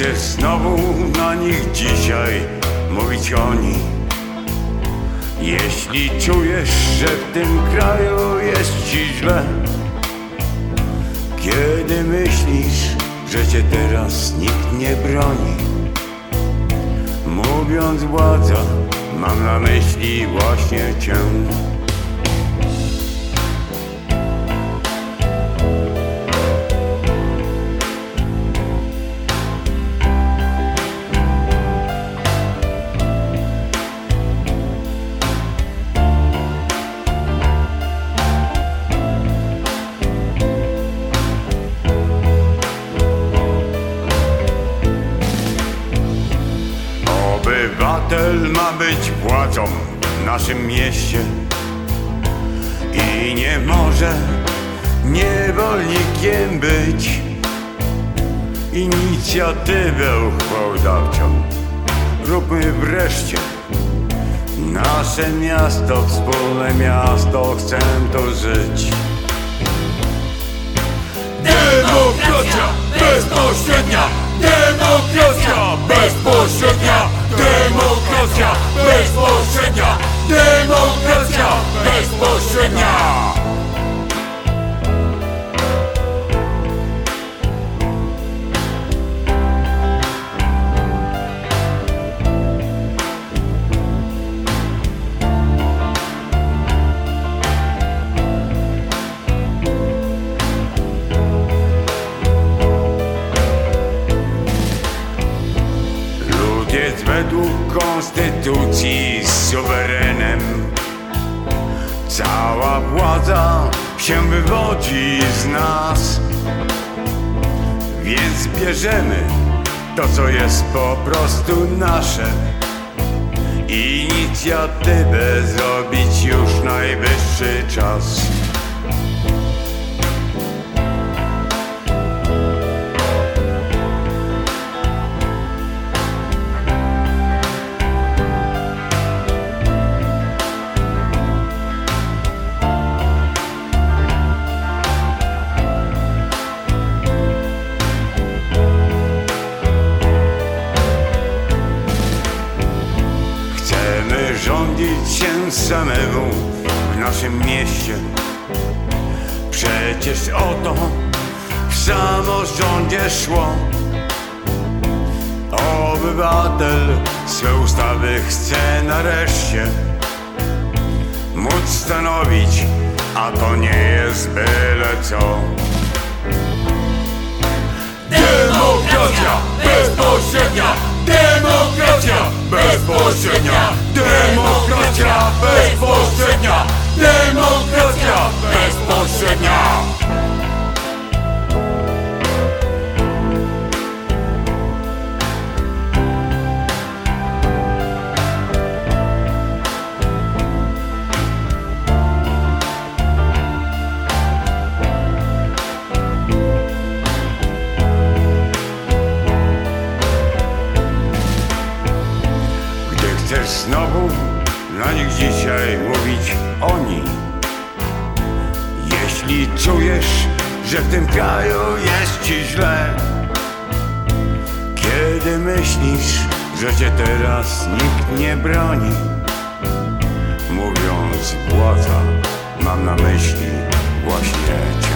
chcesz znowu na nich dzisiaj mówić oni Jeśli czujesz, że w tym kraju jest ci źle Kiedy myślisz, że cię teraz nikt nie broni? Mówiąc władza, mam na myśli właśnie cię Obywatel ma być władzą w naszym mieście i nie może niewolnikiem być. Inicjatywę uchwałodawczą róbmy wreszcie. Nasze miasto, wspólne miasto, chcę tu żyć. Demokracja bezpośrednia! Demokracja według konstytucji suwerenem. Cała władza się wywodzi z nas. Więc bierzemy to, co jest po prostu nasze. Inicjatywę zrobić już najwyższy czas. Rządzić się samemu w naszym mieście. Przecież o to w samorządzie szło. Obywatel swe ustawy chce nareszcie móc stanowić, a to nie jest byle co. Demokracja bezpośrednia! Demokracja bezpośrednia! Bezpośrednia! Gdy chcesz znowu na nich dzisiaj czujesz, że w tym kraju jest ci źle? Kiedy myślisz, że cię teraz nikt nie broni? Mówiąc władza, mam na myśli właśnie cię